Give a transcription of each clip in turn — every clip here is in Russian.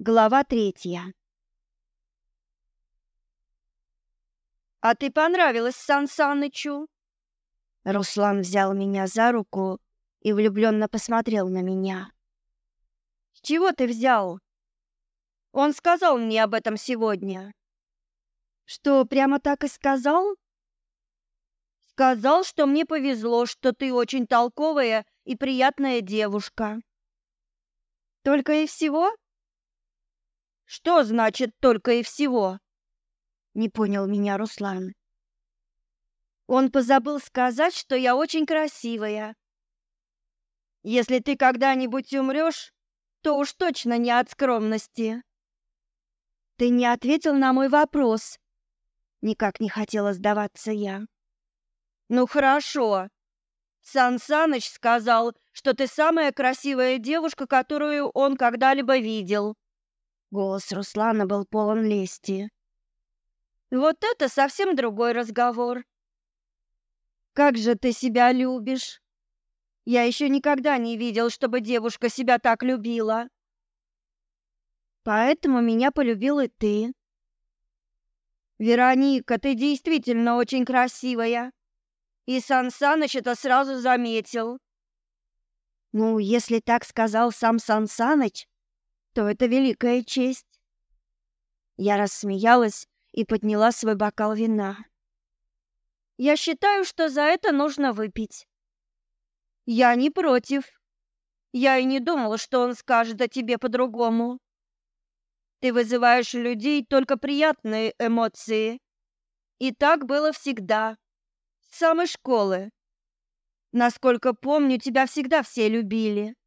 Глава третья. «А ты понравилась Сан Санычу?» Руслан взял меня за руку и влюбленно посмотрел на меня. «С чего ты взял?» «Он сказал мне об этом сегодня». «Что, прямо так и сказал?» «Сказал, что мне повезло, что ты очень толковая и приятная девушка». «Только и всего?» Что значит только и всего? Не понял меня Руслан. Он позабыл сказать, что я очень красивая. Если ты когда-нибудь умрешь, то уж точно не от скромности. Ты не ответил на мой вопрос. Никак не хотела сдаваться я. Ну хорошо. Сан Саныч сказал, что ты самая красивая девушка, которую он когда-либо видел. Голос Руслана был полон лести. «Вот это совсем другой разговор!» «Как же ты себя любишь!» «Я еще никогда не видел, чтобы девушка себя так любила!» «Поэтому меня полюбил и ты!» «Вероника, ты действительно очень красивая!» И Сансаныч это сразу заметил. «Ну, если так сказал сам Сансаныч что это великая честь. Я рассмеялась и подняла свой бокал вина. Я считаю, что за это нужно выпить. Я не против. Я и не думала, что он скажет о тебе по-другому. Ты вызываешь у людей только приятные эмоции. И так было всегда. С самой школы. Насколько помню, тебя всегда все любили.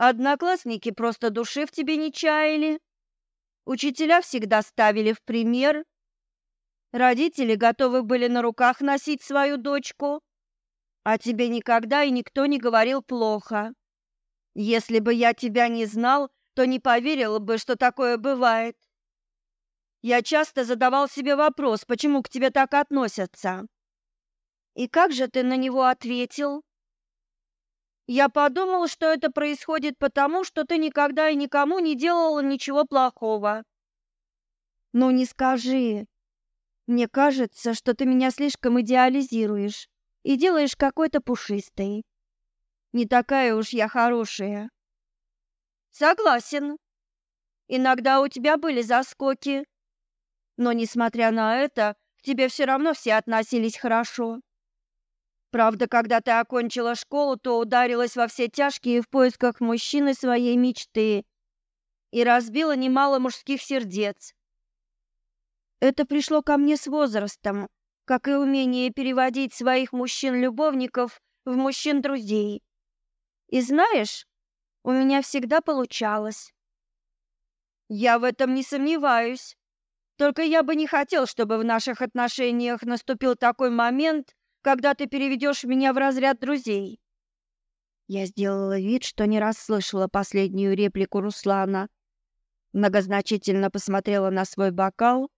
Одноклассники просто души в тебе не чаяли. Учителя всегда ставили в пример. Родители готовы были на руках носить свою дочку. А тебе никогда и никто не говорил плохо. Если бы я тебя не знал, то не поверил бы, что такое бывает. Я часто задавал себе вопрос, почему к тебе так относятся. И как же ты на него ответил? Я подумал, что это происходит потому, что ты никогда и никому не делала ничего плохого. Ну не скажи. Мне кажется, что ты меня слишком идеализируешь и делаешь какой-то пушистой. Не такая уж я хорошая. Согласен. Иногда у тебя были заскоки. Но, несмотря на это, к тебе все равно все относились хорошо. Правда, когда ты окончила школу, то ударилась во все тяжкие в поисках мужчины своей мечты и разбила немало мужских сердец. Это пришло ко мне с возрастом, как и умение переводить своих мужчин-любовников в мужчин-друзей. И знаешь, у меня всегда получалось. Я в этом не сомневаюсь. Только я бы не хотел, чтобы в наших отношениях наступил такой момент, когда ты переведешь меня в разряд друзей. Я сделала вид, что не расслышала последнюю реплику Руслана. Многозначительно посмотрела на свой бокал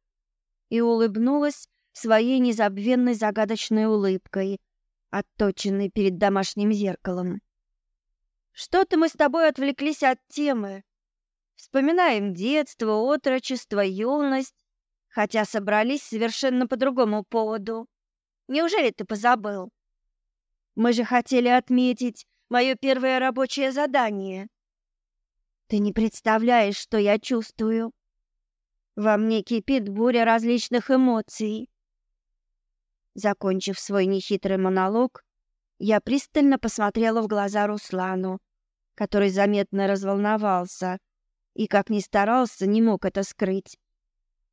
и улыбнулась своей незабвенной загадочной улыбкой, отточенной перед домашним зеркалом. Что-то мы с тобой отвлеклись от темы. Вспоминаем детство, отрочество, юность, хотя собрались совершенно по другому поводу. Неужели ты позабыл? Мы же хотели отметить мое первое рабочее задание. Ты не представляешь, что я чувствую. Во мне кипит буря различных эмоций. Закончив свой нехитрый монолог, я пристально посмотрела в глаза Руслану, который заметно разволновался и, как ни старался, не мог это скрыть.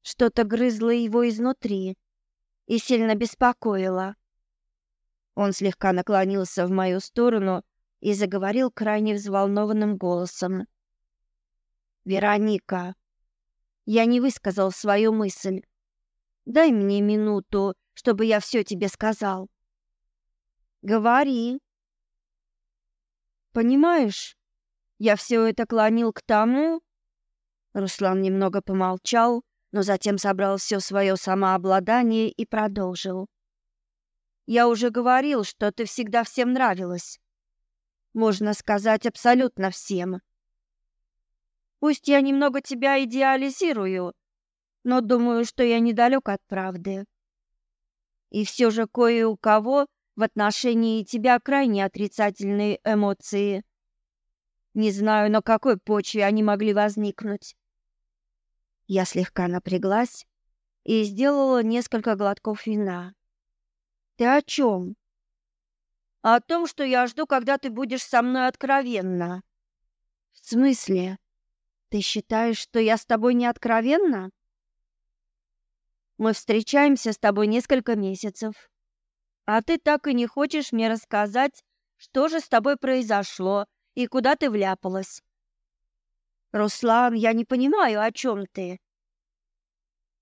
Что-то грызло его изнутри, и сильно беспокоила. Он слегка наклонился в мою сторону и заговорил крайне взволнованным голосом. «Вероника, я не высказал свою мысль. Дай мне минуту, чтобы я все тебе сказал». «Говори». «Понимаешь, я все это клонил к тому...» Руслан немного помолчал, но затем собрал все свое самообладание и продолжил. «Я уже говорил, что ты всегда всем нравилась. Можно сказать, абсолютно всем. Пусть я немного тебя идеализирую, но думаю, что я недалек от правды. И все же кое у кого в отношении тебя крайне отрицательные эмоции. Не знаю, на какой почве они могли возникнуть. Я слегка напряглась и сделала несколько глотков вина. «Ты о чем?» «О том, что я жду, когда ты будешь со мной откровенна». «В смысле? Ты считаешь, что я с тобой не откровенна?» «Мы встречаемся с тобой несколько месяцев, а ты так и не хочешь мне рассказать, что же с тобой произошло и куда ты вляпалась. «Руслан, я не понимаю, о чем ты?»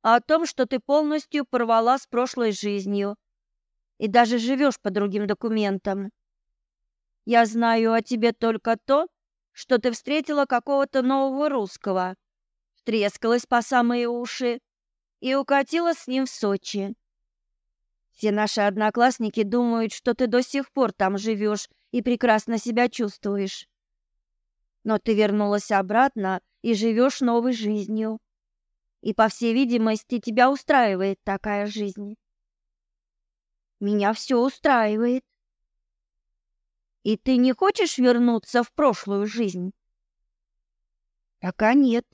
«О том, что ты полностью порвала с прошлой жизнью и даже живешь по другим документам. Я знаю о тебе только то, что ты встретила какого-то нового русского, трескалась по самые уши и укатила с ним в Сочи. Все наши одноклассники думают, что ты до сих пор там живешь и прекрасно себя чувствуешь но ты вернулась обратно и живешь новой жизнью. И, по всей видимости, тебя устраивает такая жизнь. Меня все устраивает. И ты не хочешь вернуться в прошлую жизнь? Пока нет.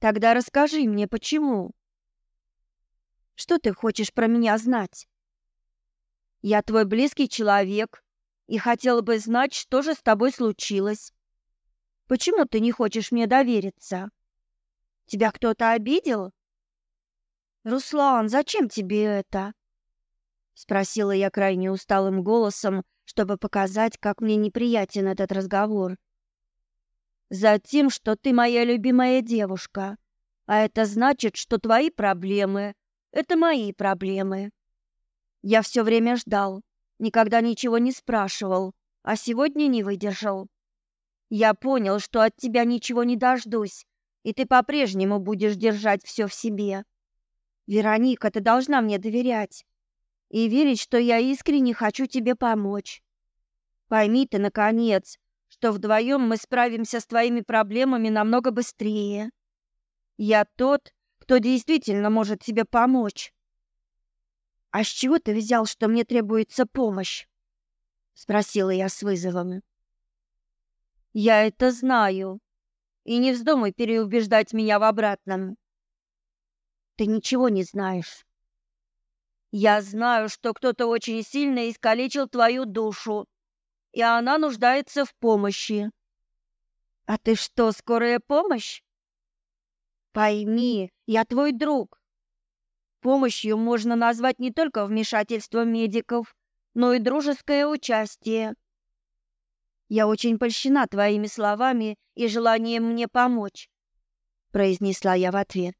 Тогда расскажи мне, почему. Что ты хочешь про меня знать? Я твой близкий человек, и хотела бы знать, что же с тобой случилось. Почему ты не хочешь мне довериться? Тебя кто-то обидел? Руслан, зачем тебе это? спросила я крайне усталым голосом, чтобы показать, как мне неприятен этот разговор. Затем, что ты моя любимая девушка, а это значит, что твои проблемы это мои проблемы. Я все время ждал, никогда ничего не спрашивал, а сегодня не выдержал. Я понял, что от тебя ничего не дождусь, и ты по-прежнему будешь держать все в себе. Вероника, ты должна мне доверять и верить, что я искренне хочу тебе помочь. Пойми ты, наконец, что вдвоем мы справимся с твоими проблемами намного быстрее. Я тот, кто действительно может тебе помочь а с чего ты взял, что мне требуется помощь?» — спросила я с вызовом. «Я это знаю. И не вздумай переубеждать меня в обратном. Ты ничего не знаешь. Я знаю, что кто-то очень сильно искалечил твою душу, и она нуждается в помощи. А ты что, скорая помощь? Пойми, я твой друг. Помощью можно назвать не только вмешательство медиков, но и дружеское участие. Я очень польщена твоими словами и желанием мне помочь, произнесла я в ответ.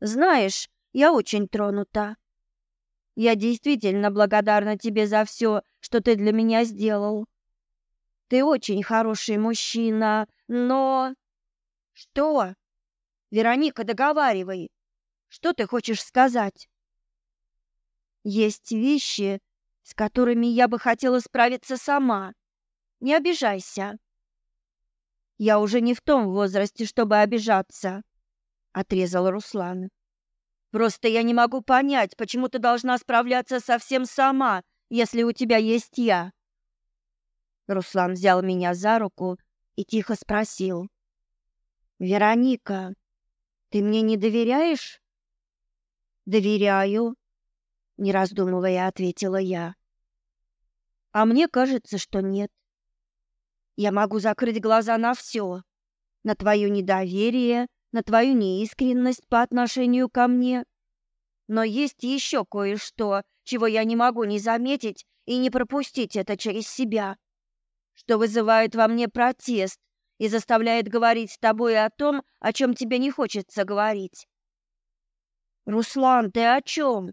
Знаешь, я очень тронута. Я действительно благодарна тебе за все, что ты для меня сделал. Ты очень хороший мужчина, но Что? Вероника, договаривай, что ты хочешь сказать? Есть вещи, с которыми я бы хотела справиться сама. Не обижайся. Я уже не в том возрасте, чтобы обижаться, отрезал Руслан. Просто я не могу понять, почему ты должна справляться совсем сама, если у тебя есть я. Руслан взял меня за руку и тихо спросил: "Вероника, ты мне не доверяешь?" доверяю», — не раздумывая ответила я. «А мне кажется, что нет. Я могу закрыть глаза на все, на твое недоверие, на твою неискренность по отношению ко мне. Но есть еще кое-что, чего я не могу не заметить и не пропустить это через себя, что вызывает во мне протест и заставляет говорить с тобой о том, о чем тебе не хочется говорить. «Руслан, ты о чем?»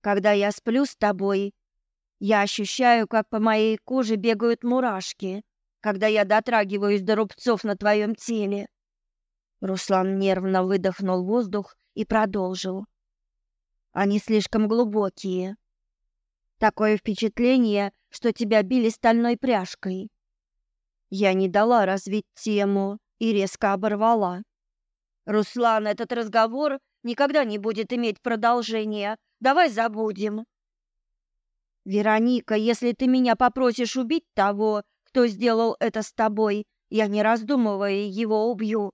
«Когда я сплю с тобой, я ощущаю, как по моей коже бегают мурашки, когда я дотрагиваюсь до рубцов на твоем теле». Руслан нервно выдохнул воздух и продолжил. «Они слишком глубокие. Такое впечатление, что тебя били стальной пряжкой». Я не дала развить тему и резко оборвала. «Руслан, этот разговор никогда не будет иметь продолжения. Давай забудем». «Вероника, если ты меня попросишь убить того, кто сделал это с тобой, я, не раздумывая, его убью».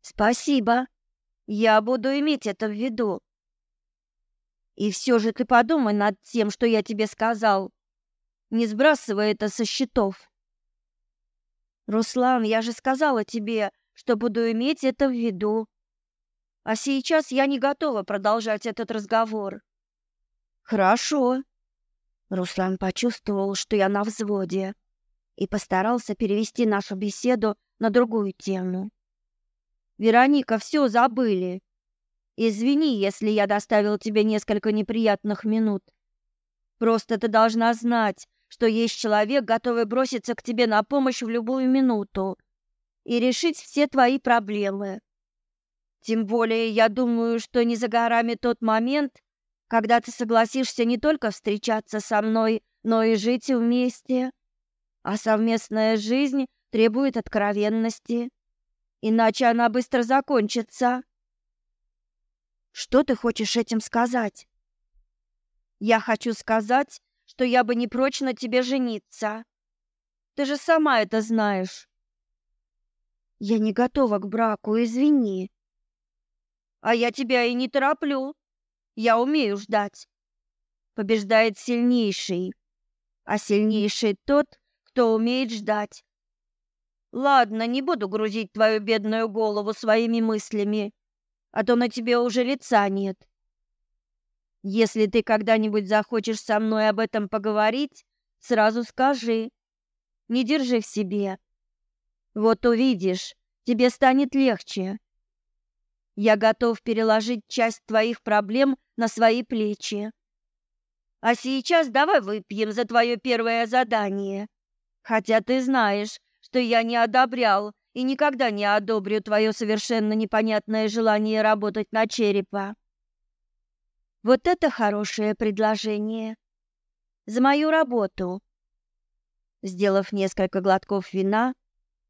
«Спасибо. Я буду иметь это в виду». «И все же ты подумай над тем, что я тебе сказал. Не сбрасывай это со счетов». «Руслан, я же сказала тебе, что буду иметь это в виду. А сейчас я не готова продолжать этот разговор. Хорошо. Руслан почувствовал, что я на взводе, и постарался перевести нашу беседу на другую тему. Вероника, все забыли. Извини, если я доставил тебе несколько неприятных минут. Просто ты должна знать, что есть человек, готовый броситься к тебе на помощь в любую минуту и решить все твои проблемы. Тем более, я думаю, что не за горами тот момент, когда ты согласишься не только встречаться со мной, но и жить вместе. А совместная жизнь требует откровенности, иначе она быстро закончится. Что ты хочешь этим сказать? Я хочу сказать, что я бы не прочь на тебе жениться. Ты же сама это знаешь. Я не готова к браку, извини. А я тебя и не тороплю. Я умею ждать. Побеждает сильнейший. А сильнейший тот, кто умеет ждать. Ладно, не буду грузить твою бедную голову своими мыслями, а то на тебе уже лица нет. Если ты когда-нибудь захочешь со мной об этом поговорить, сразу скажи. Не держи в себе. Вот увидишь, тебе станет легче. Я готов переложить часть твоих проблем на свои плечи. А сейчас давай выпьем за твое первое задание. Хотя ты знаешь, что я не одобрял и никогда не одобрю твое совершенно непонятное желание работать на черепа. Вот это хорошее предложение. За мою работу. Сделав несколько глотков вина,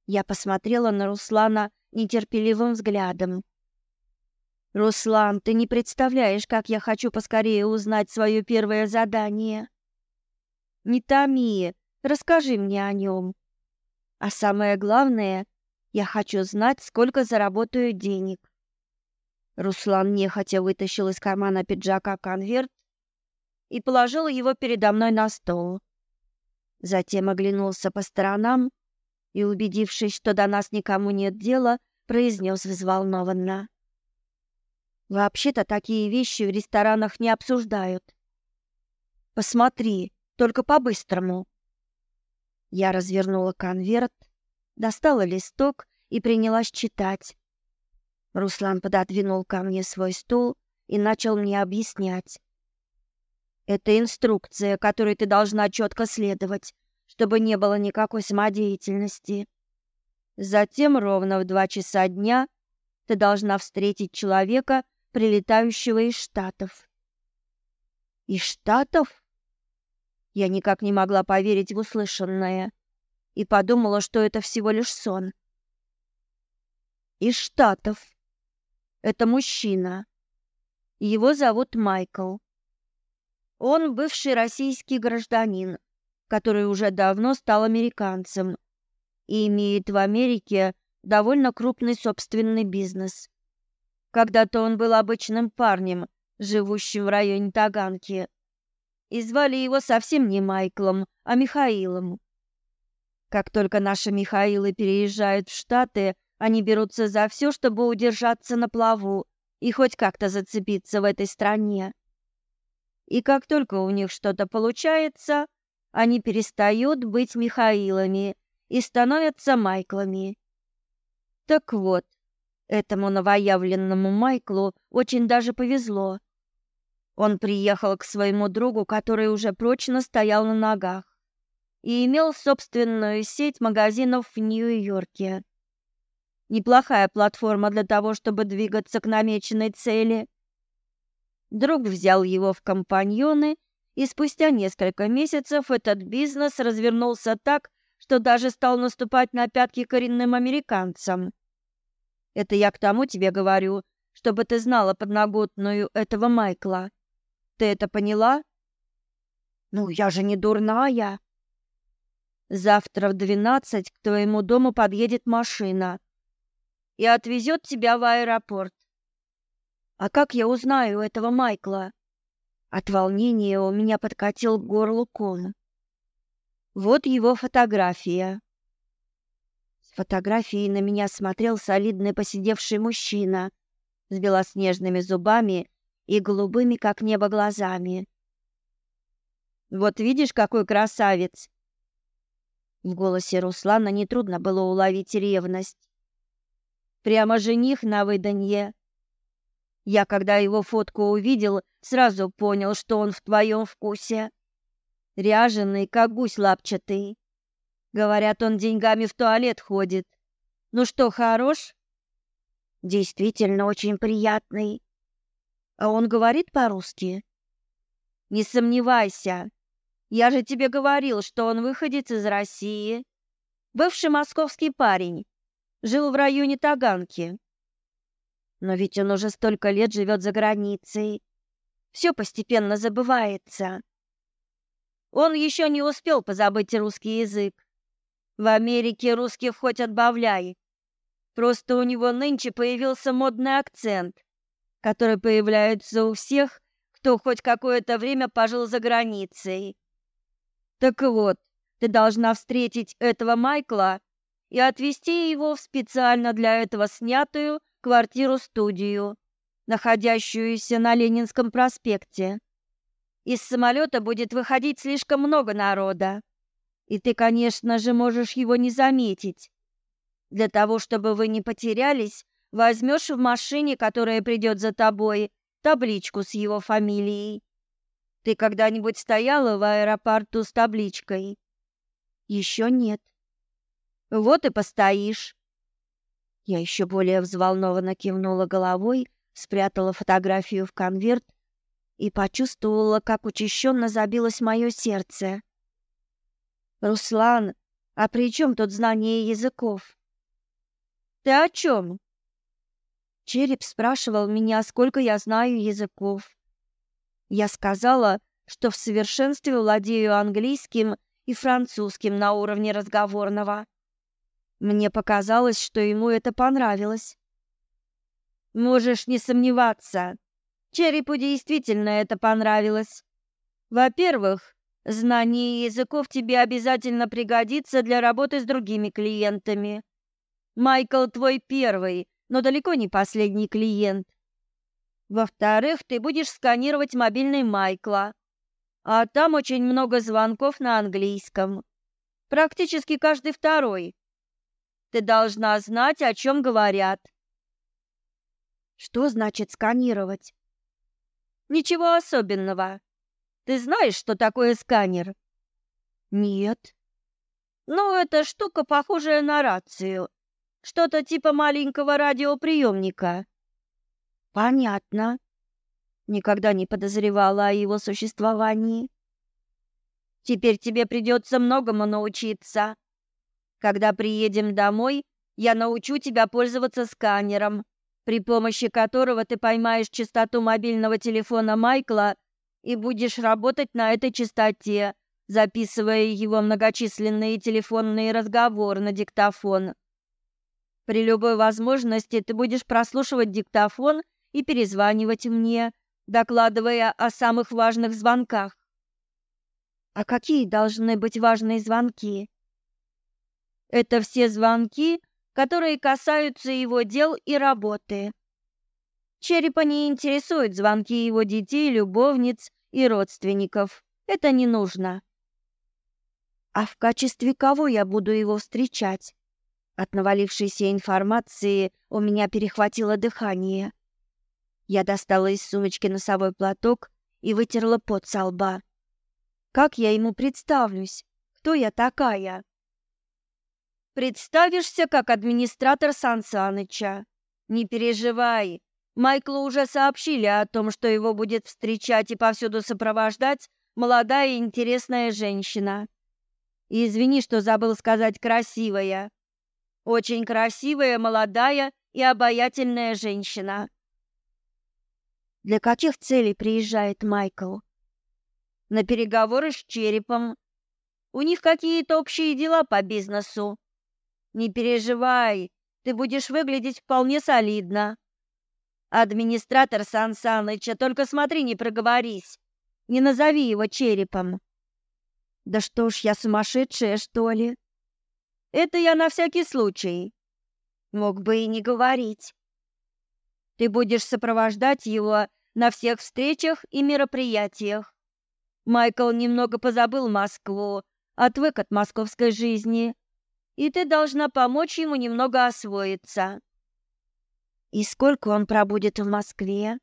я посмотрела на Руслана нетерпеливым взглядом. «Руслан, ты не представляешь, как я хочу поскорее узнать свое первое задание!» «Не томи, расскажи мне о нем!» «А самое главное, я хочу знать, сколько заработаю денег!» Руслан нехотя вытащил из кармана пиджака конверт и положил его передо мной на стол. Затем оглянулся по сторонам и, убедившись, что до нас никому нет дела, произнес взволнованно. «Вообще-то такие вещи в ресторанах не обсуждают. Посмотри, только по-быстрому». Я развернула конверт, достала листок и принялась читать. Руслан пододвинул ко мне свой стул и начал мне объяснять. «Это инструкция, которой ты должна четко следовать чтобы не было никакой самодеятельности. Затем ровно в два часа дня ты должна встретить человека, прилетающего из Штатов. Из Штатов? Я никак не могла поверить в услышанное и подумала, что это всего лишь сон. Из Штатов. Это мужчина. Его зовут Майкл. Он бывший российский гражданин, который уже давно стал американцем и имеет в Америке довольно крупный собственный бизнес. Когда-то он был обычным парнем, живущим в районе Таганки. И звали его совсем не Майклом, а Михаилом. Как только наши Михаилы переезжают в Штаты, они берутся за все, чтобы удержаться на плаву и хоть как-то зацепиться в этой стране. И как только у них что-то получается, они перестают быть Михаилами и становятся Майклами. Так вот, этому новоявленному Майклу очень даже повезло. Он приехал к своему другу, который уже прочно стоял на ногах и имел собственную сеть магазинов в Нью-Йорке. Неплохая платформа для того, чтобы двигаться к намеченной цели. Друг взял его в компаньоны и спустя несколько месяцев этот бизнес развернулся так, что даже стал наступать на пятки коренным американцам. Это я к тому тебе говорю, чтобы ты знала подноготную этого Майкла. Ты это поняла? Ну, я же не дурная. Завтра в двенадцать к твоему дому подъедет машина и отвезет тебя в аэропорт. А как я узнаю этого Майкла? От волнения у меня подкатил к горлу ком. Вот его фотография. С фотографией на меня смотрел солидный посидевший мужчина с белоснежными зубами и голубыми, как небо, глазами. «Вот видишь, какой красавец!» В голосе Руслана нетрудно было уловить ревность. «Прямо жених на выданье!» Я, когда его фотку увидел, сразу понял, что он в твоем вкусе. Ряженый, как гусь лапчатый. Говорят, он деньгами в туалет ходит. Ну что, хорош? Действительно очень приятный. А он говорит по-русски? Не сомневайся. Я же тебе говорил, что он выходит из России. Бывший московский парень. Жил в районе Таганки. Но ведь он уже столько лет живет за границей. Все постепенно забывается. Он еще не успел позабыть русский язык. В Америке русских хоть отбавляй. Просто у него нынче появился модный акцент, который появляется у всех, кто хоть какое-то время пожил за границей. Так вот, ты должна встретить этого Майкла и отвезти его в специально для этого снятую квартиру-студию, находящуюся на Ленинском проспекте. Из самолета будет выходить слишком много народа, и ты, конечно же, можешь его не заметить. Для того, чтобы вы не потерялись, возьмешь в машине, которая придет за тобой, табличку с его фамилией. Ты когда-нибудь стояла в аэропорту с табличкой? Еще нет. Вот и постоишь. Я еще более взволнованно кивнула головой, спрятала фотографию в конверт и почувствовала, как учащенно забилось мое сердце. «Руслан, а при чем тут знание языков?» «Ты о чем?» Череп спрашивал меня, сколько я знаю языков. Я сказала, что в совершенстве владею английским и французским на уровне разговорного. Мне показалось, что ему это понравилось. Можешь не сомневаться. Черепу действительно это понравилось. Во-первых, знание языков тебе обязательно пригодится для работы с другими клиентами. Майкл твой первый, но далеко не последний клиент. Во-вторых, ты будешь сканировать мобильный Майкла. А там очень много звонков на английском. Практически каждый второй, ты должна знать, о чем говорят. Что значит сканировать? Ничего особенного. Ты знаешь, что такое сканер? Нет. Ну, это штука, похожая на рацию. Что-то типа маленького радиоприемника. Понятно. Никогда не подозревала о его существовании. Теперь тебе придется многому научиться. Когда приедем домой, я научу тебя пользоваться сканером, при помощи которого ты поймаешь частоту мобильного телефона Майкла и будешь работать на этой частоте, записывая его многочисленные телефонные разговоры на диктофон. При любой возможности ты будешь прослушивать диктофон и перезванивать мне, докладывая о самых важных звонках. А какие должны быть важные звонки? Это все звонки, которые касаются его дел и работы. Черепа не интересуют звонки его детей, любовниц и родственников. Это не нужно. А в качестве кого я буду его встречать? От навалившейся информации у меня перехватило дыхание. Я достала из сумочки носовой платок и вытерла пот со лба. Как я ему представлюсь? Кто я такая? Представишься как администратор Сансаныча. Не переживай. Майклу уже сообщили о том, что его будет встречать и повсюду сопровождать молодая и интересная женщина. И извини, что забыл сказать красивая. Очень красивая, молодая и обаятельная женщина. Для каких целей приезжает Майкл? На переговоры с черепом. У них какие-то общие дела по бизнесу. Не переживай, ты будешь выглядеть вполне солидно. Администратор Сан Саныча, только смотри, не проговорись. Не назови его черепом. Да что ж, я сумасшедшая, что ли? Это я на всякий случай. Мог бы и не говорить. Ты будешь сопровождать его на всех встречах и мероприятиях. Майкл немного позабыл Москву, отвык от московской жизни и ты должна помочь ему немного освоиться. И сколько он пробудет в Москве?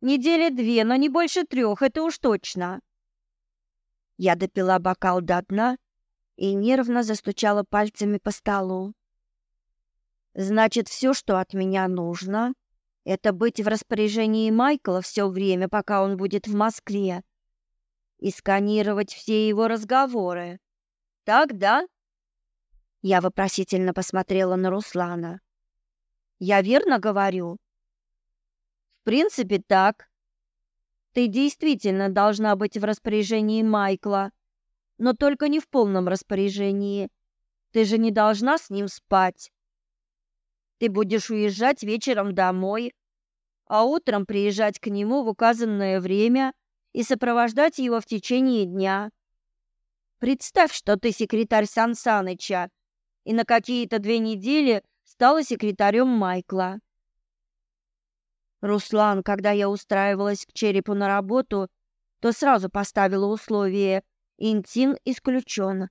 Недели две, но не больше трех, это уж точно. Я допила бокал до дна и нервно застучала пальцами по столу. Значит, все, что от меня нужно, это быть в распоряжении Майкла все время, пока он будет в Москве, и сканировать все его разговоры. Так, да? Я вопросительно посмотрела на Руслана. «Я верно говорю?» «В принципе, так. Ты действительно должна быть в распоряжении Майкла, но только не в полном распоряжении. Ты же не должна с ним спать. Ты будешь уезжать вечером домой, а утром приезжать к нему в указанное время и сопровождать его в течение дня. Представь, что ты секретарь Сансаныча, и на какие-то две недели стала секретарем Майкла. Руслан, когда я устраивалась к черепу на работу, то сразу поставила условие «Интим исключен».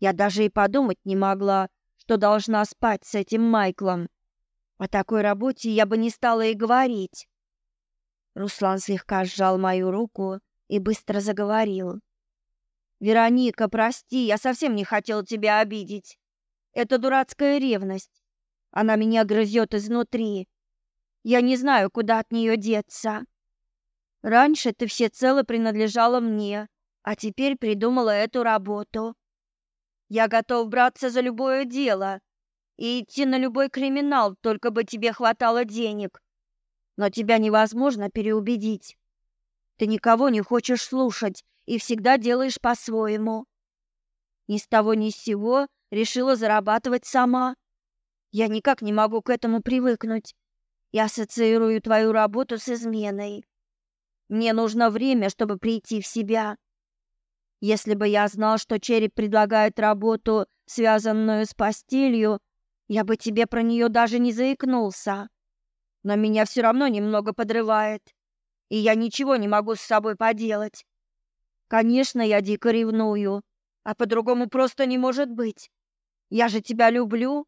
Я даже и подумать не могла, что должна спать с этим Майклом. О такой работе я бы не стала и говорить. Руслан слегка сжал мою руку и быстро заговорил. «Вероника, прости, я совсем не хотел тебя обидеть. Это дурацкая ревность. Она меня грызет изнутри. Я не знаю, куда от нее деться. Раньше ты всецело принадлежала мне, а теперь придумала эту работу. Я готов браться за любое дело и идти на любой криминал, только бы тебе хватало денег. Но тебя невозможно переубедить. Ты никого не хочешь слушать и всегда делаешь по-своему ни с того ни с сего решила зарабатывать сама. Я никак не могу к этому привыкнуть. Я ассоциирую твою работу с изменой. Мне нужно время, чтобы прийти в себя. Если бы я знал, что череп предлагает работу, связанную с постелью, я бы тебе про нее даже не заикнулся. Но меня все равно немного подрывает, и я ничего не могу с собой поделать. Конечно, я дико ревную, а по-другому просто не может быть. Я же тебя люблю.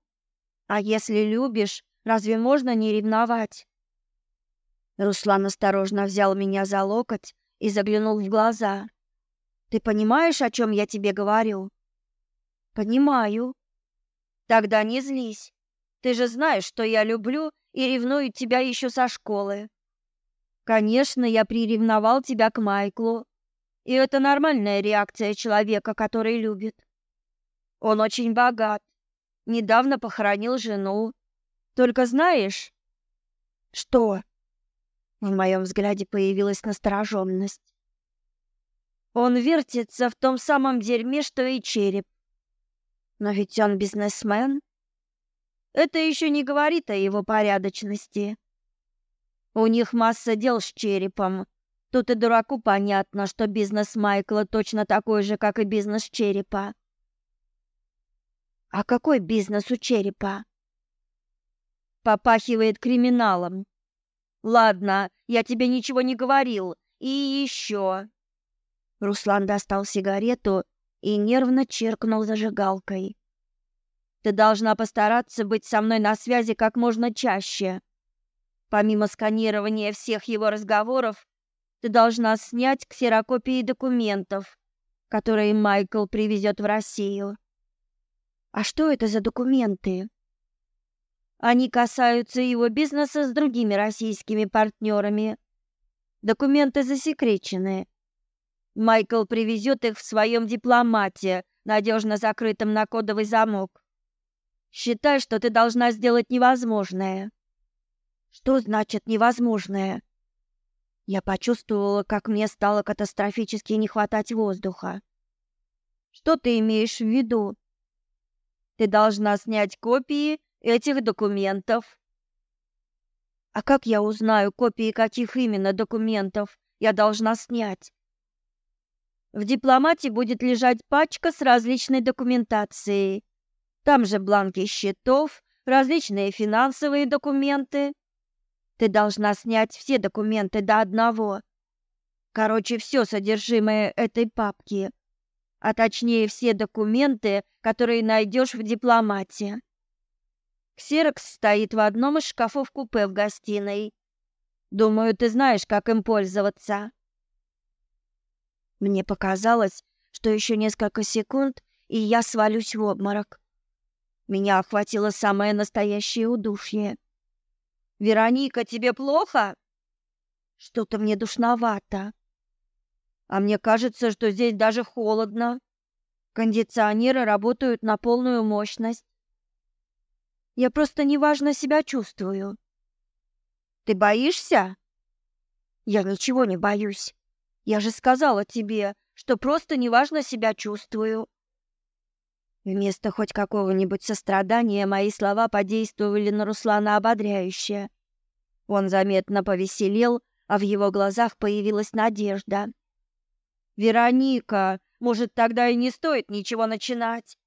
А если любишь, разве можно не ревновать? Руслан осторожно взял меня за локоть и заглянул в глаза. Ты понимаешь, о чем я тебе говорю? Понимаю. Тогда не злись. Ты же знаешь, что я люблю и ревную тебя еще со школы. Конечно, я приревновал тебя к Майклу, и это нормальная реакция человека, который любит. Он очень богат. Недавно похоронил жену. Только знаешь... Что? В моем взгляде появилась настороженность. Он вертится в том самом дерьме, что и череп. Но ведь он бизнесмен. Это еще не говорит о его порядочности. У них масса дел с черепом. Тут и дураку понятно, что бизнес Майкла точно такой же, как и бизнес Черепа. А какой бизнес у Черепа? Попахивает криминалом. Ладно, я тебе ничего не говорил. И еще. Руслан достал сигарету и нервно черкнул зажигалкой. Ты должна постараться быть со мной на связи как можно чаще. Помимо сканирования всех его разговоров, ты должна снять ксерокопии документов, которые Майкл привезет в Россию. А что это за документы? Они касаются его бизнеса с другими российскими партнерами. Документы засекречены. Майкл привезет их в своем дипломате, надежно закрытом на кодовый замок. Считай, что ты должна сделать невозможное. Что значит невозможное? Я почувствовала, как мне стало катастрофически не хватать воздуха. Что ты имеешь в виду? Ты должна снять копии этих документов. А как я узнаю, копии каких именно документов я должна снять? В дипломате будет лежать пачка с различной документацией. Там же бланки счетов, различные финансовые документы. Ты должна снять все документы до одного. Короче, все содержимое этой папки. А точнее, все документы, которые найдешь в дипломате. Ксерокс стоит в одном из шкафов купе в гостиной. Думаю, ты знаешь, как им пользоваться. Мне показалось, что еще несколько секунд, и я свалюсь в обморок. Меня охватило самое настоящее удушье. Вероника, тебе плохо? Что-то мне душновато. А мне кажется, что здесь даже холодно. Кондиционеры работают на полную мощность. Я просто неважно себя чувствую. Ты боишься? Я ничего не боюсь. Я же сказала тебе, что просто неважно себя чувствую. Вместо хоть какого-нибудь сострадания мои слова подействовали на Руслана ободряюще. Он заметно повеселел, а в его глазах появилась надежда. «Вероника, может, тогда и не стоит ничего начинать?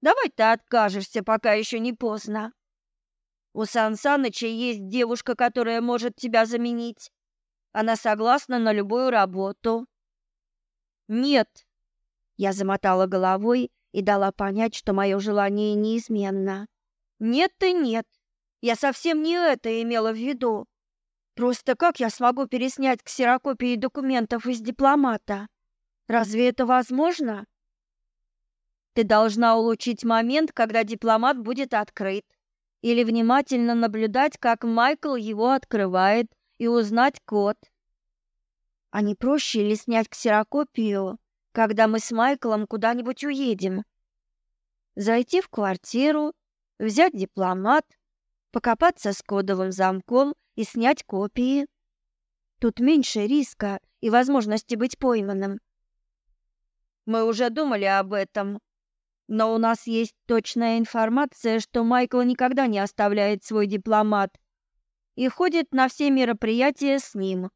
Давай ты откажешься, пока еще не поздно. У Сан Саныча есть девушка, которая может тебя заменить. Она согласна на любую работу». «Нет», — я замотала головой, — и дала понять, что мое желание неизменно. Нет и нет. Я совсем не это имела в виду. Просто как я смогу переснять ксерокопии документов из дипломата? Разве это возможно? Ты должна улучшить момент, когда дипломат будет открыт, или внимательно наблюдать, как Майкл его открывает, и узнать код. А не проще ли снять ксерокопию когда мы с Майклом куда-нибудь уедем. Зайти в квартиру, взять дипломат, покопаться с кодовым замком и снять копии. Тут меньше риска и возможности быть пойманным. Мы уже думали об этом, но у нас есть точная информация, что Майкл никогда не оставляет свой дипломат и ходит на все мероприятия с ним.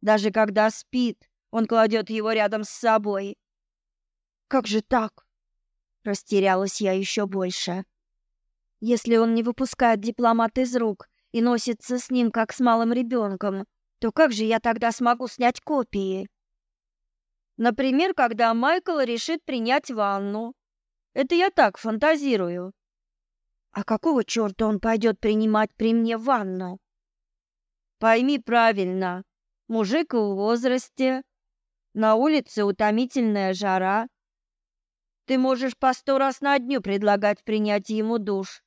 Даже когда спит, он кладет его рядом с собой. «Как же так?» Растерялась я еще больше. Если он не выпускает дипломат из рук и носится с ним, как с малым ребенком, то как же я тогда смогу снять копии? Например, когда Майкл решит принять ванну. Это я так фантазирую. А какого черта он пойдет принимать при мне ванну? Пойми правильно, мужик в возрасте на улице утомительная жара. Ты можешь по сто раз на дню предлагать принять ему душ.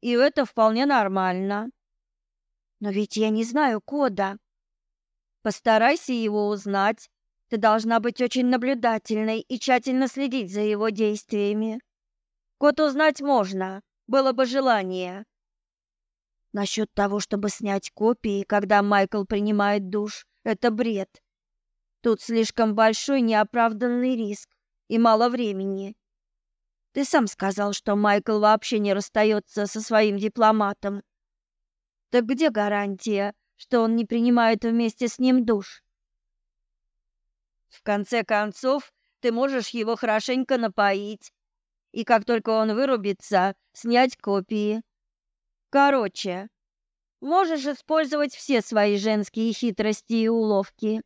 И это вполне нормально. Но ведь я не знаю кода. Постарайся его узнать. Ты должна быть очень наблюдательной и тщательно следить за его действиями. Код узнать можно, было бы желание. Насчет того, чтобы снять копии, когда Майкл принимает душ, это бред. Тут слишком большой неоправданный риск и мало времени. Ты сам сказал, что Майкл вообще не расстается со своим дипломатом. Так где гарантия, что он не принимает вместе с ним душ? В конце концов, ты можешь его хорошенько напоить. И как только он вырубится, снять копии. Короче, можешь использовать все свои женские хитрости и уловки.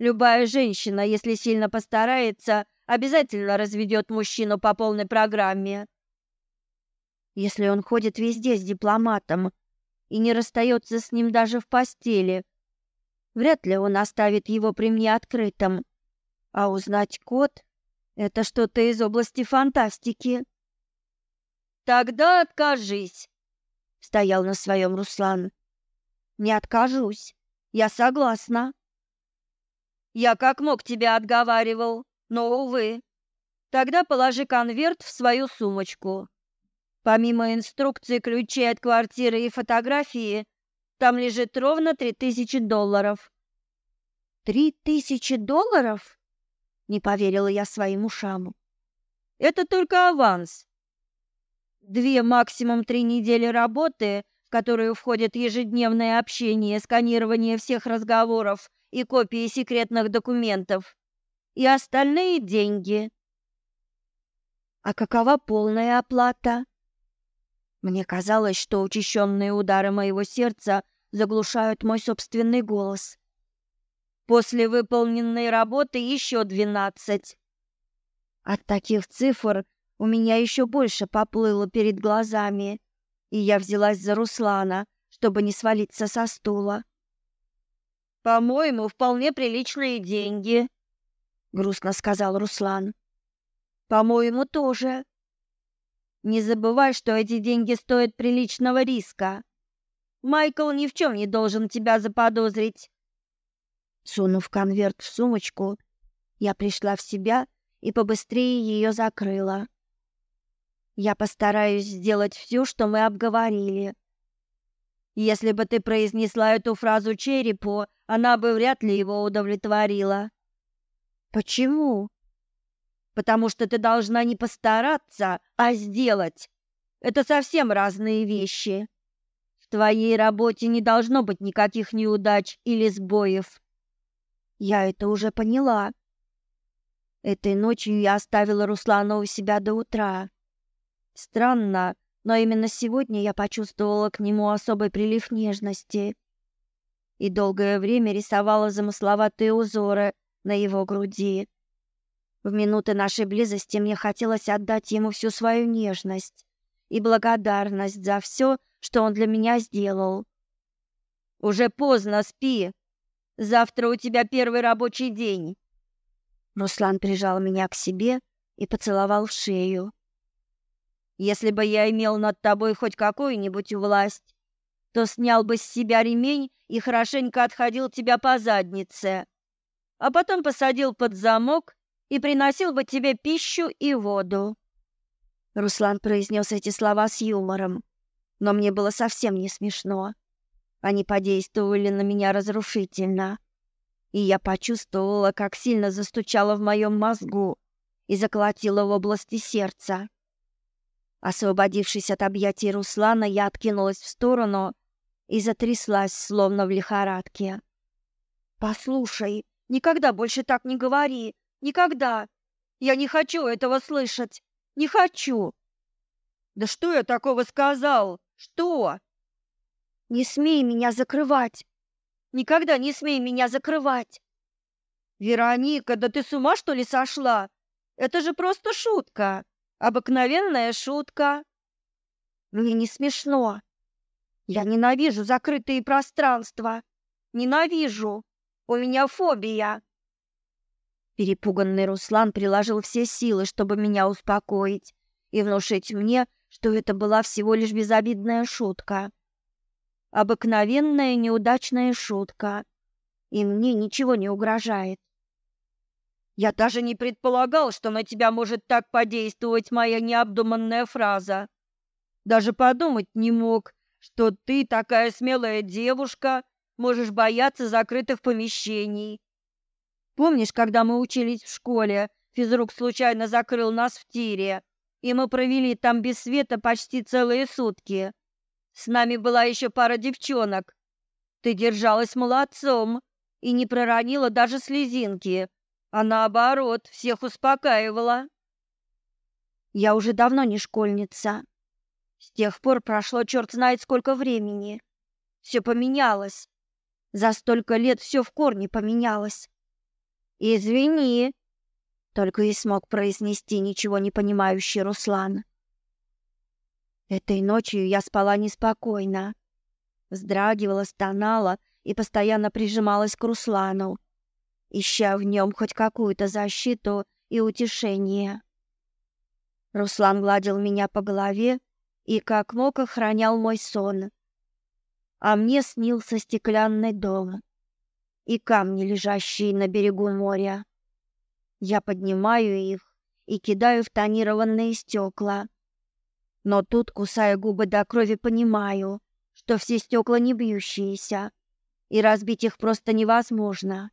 Любая женщина, если сильно постарается, обязательно разведет мужчину по полной программе. Если он ходит везде с дипломатом и не расстается с ним даже в постели, вряд ли он оставит его при мне открытым. А узнать код — это что-то из области фантастики. «Тогда откажись!» — стоял на своем Руслан. «Не откажусь. Я согласна». Я как мог тебя отговаривал, но, увы. Тогда положи конверт в свою сумочку. Помимо инструкции ключей от квартиры и фотографии, там лежит ровно три тысячи долларов. Три тысячи долларов? Не поверила я своим ушам. Это только аванс. Две, максимум три недели работы, в которые входит ежедневное общение, сканирование всех разговоров – и копии секретных документов, и остальные деньги. А какова полная оплата? Мне казалось, что учащенные удары моего сердца заглушают мой собственный голос. После выполненной работы еще двенадцать. От таких цифр у меня еще больше поплыло перед глазами, и я взялась за Руслана, чтобы не свалиться со стула. «По-моему, вполне приличные деньги», — грустно сказал Руслан. «По-моему, тоже». «Не забывай, что эти деньги стоят приличного риска. Майкл ни в чем не должен тебя заподозрить». Сунув конверт в сумочку, я пришла в себя и побыстрее ее закрыла. «Я постараюсь сделать все, что мы обговорили», если бы ты произнесла эту фразу черепу, она бы вряд ли его удовлетворила. Почему? Потому что ты должна не постараться, а сделать. Это совсем разные вещи. В твоей работе не должно быть никаких неудач или сбоев. Я это уже поняла. Этой ночью я оставила Руслана у себя до утра. Странно, но именно сегодня я почувствовала к нему особый прилив нежности и долгое время рисовала замысловатые узоры на его груди. В минуты нашей близости мне хотелось отдать ему всю свою нежность и благодарность за все, что он для меня сделал. «Уже поздно, спи. Завтра у тебя первый рабочий день». Руслан прижал меня к себе и поцеловал в шею. «Если бы я имел над тобой хоть какую-нибудь власть, то снял бы с себя ремень и хорошенько отходил тебя по заднице, а потом посадил под замок и приносил бы тебе пищу и воду. Руслан произнес эти слова с юмором, но мне было совсем не смешно. Они подействовали на меня разрушительно, и я почувствовала, как сильно застучало в моем мозгу и заколотило в области сердца. Освободившись от объятий Руслана, я откинулась в сторону и затряслась, словно в лихорадке. «Послушай, никогда больше так не говори! Никогда! Я не хочу этого слышать! Не хочу!» «Да что я такого сказал? Что?» «Не смей меня закрывать! Никогда не смей меня закрывать!» «Вероника, да ты с ума, что ли, сошла? Это же просто шутка! Обыкновенная шутка!» «Мне не смешно!» Я ненавижу закрытые пространства. Ненавижу. У меня фобия. Перепуганный Руслан приложил все силы, чтобы меня успокоить и внушить мне, что это была всего лишь безобидная шутка. Обыкновенная неудачная шутка. И мне ничего не угрожает. Я даже не предполагал, что на тебя может так подействовать моя необдуманная фраза. Даже подумать не мог, что ты такая смелая девушка, можешь бояться закрытых помещений. Помнишь, когда мы учились в школе, физрук случайно закрыл нас в тире, и мы провели там без света почти целые сутки. С нами была еще пара девчонок. Ты держалась молодцом и не проронила даже слезинки, а наоборот, всех успокаивала. Я уже давно не школьница, с тех пор прошло черт знает сколько времени. Все поменялось. За столько лет все в корне поменялось. «Извини», — только и смог произнести ничего не понимающий Руслан. Этой ночью я спала неспокойно. Вздрагивала, стонала и постоянно прижималась к Руслану, ища в нем хоть какую-то защиту и утешение. Руслан гладил меня по голове, и как мог охранял мой сон. А мне снился стеклянный дом и камни, лежащие на берегу моря. Я поднимаю их и кидаю в тонированные стекла. Но тут, кусая губы до крови, понимаю, что все стекла не бьющиеся, и разбить их просто невозможно.